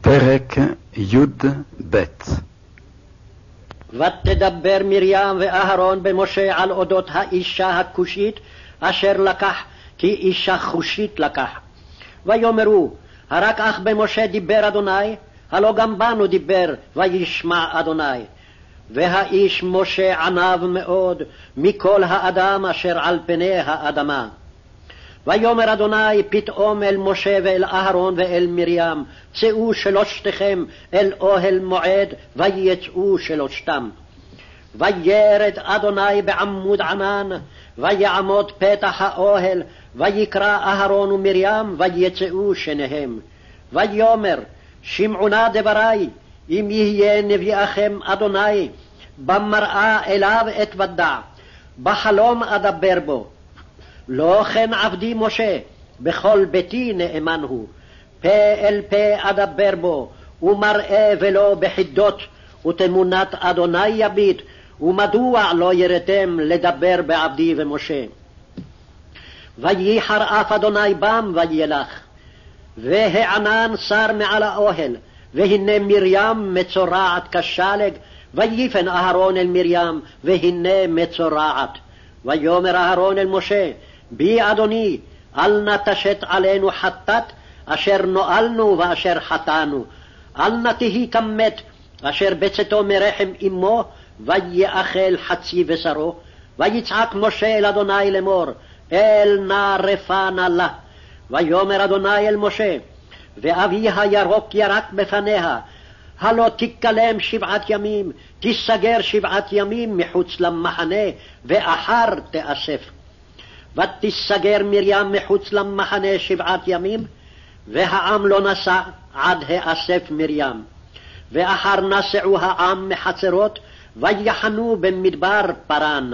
פרק י"ב ותדבר מרים ואהרון במשה על אודות האישה הכושית אשר לקח, כי אישה חושית לקח. ויאמרו, הרק אך במשה דיבר אדוני, הלא גם בנו דיבר, וישמע אדוני. והאיש משה עניו מאוד מכל האדם אשר על פני האדמה. ויאמר אדוני פתאום אל משה ואל אהרון ואל מרים, צאו שלושתכם אל אוהל מועד, ויצאו שלושתם. וירד אדוני בעמוד ענן, ויעמוד פתח האוהל, ויקרא אהרון ומרים, ויצאו שניהם. ויאמר, שמעו נא דברי, אם יהיה נביאכם אדוני, במראה אליו אתוודע, בחלום אדבר בו. לא כן עבדי משה, בכל ביתי נאמן הוא. פה אל פה אדבר בו, ומראה ולא בחידות, ותמונת אדוני יביט, ומדוע לא ירתם לדבר בעבדי ומשה? וייחר אף אדוני בם וילך. והענן שר מעל האוהל, והנה מרים מצורעת כשלג, ויפן אהרון אל מרים, והנה מצורעת. ויאמר אהרון אל משה, בי אדוני, אל נא תשת עלינו חטאת, אשר נואלנו ואשר חטאנו. אל נא תהי כמת, אשר בצאתו מרחם אמו, ויאכל חצי בשרו. ויצעק משה אל אדוני לאמור, אל נא רפא נא לה. ויאמר אדוני אל משה, ואבי הירוק ירק בפניה, הלא תיכלם שבעת ימים, תיסגר שבעת ימים מחוץ למחנה, ואחר תאסף. ותיסגר מרים מחוץ למחנה שבעת ימים, והעם לא נסע עד האסף מרים. ואחר נסעו העם מחצרות, ויחנו במדבר פרן.